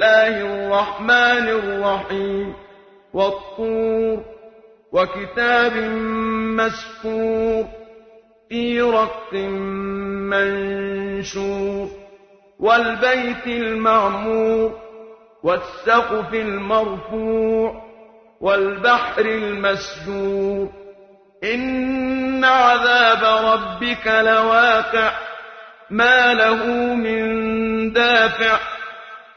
الله الرحمن الرحيم والطور وكتاب مسكور في رق منشور والبيت المعمور والسقف المرفوع والبحر المسجور إن عذاب ربك لواقع ما له من دافع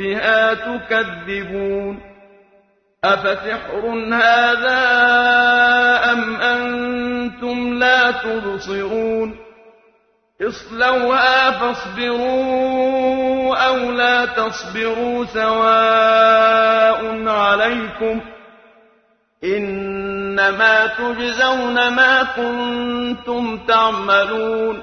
بها تكذبون أفسحر هذا أم أنتم لا تبصرون اصلوها فاصبروا أو لا تصبروا سواء عليكم إنما تجزون ما كنتم تعملون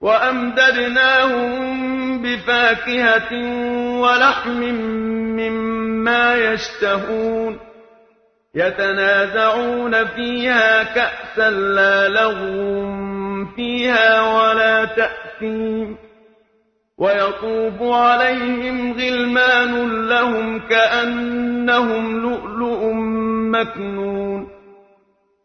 وأمددناهم بفاكهة ولحم مما يشتهون يتنازعون فيها كأسا لا لغو فيها ولا تأثيم ويطوف عليهم غلمان لهم كأنهم لؤلؤ مكنون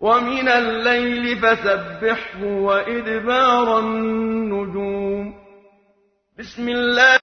ومن الليل فسبحه وإدبار النجوم. بسم الله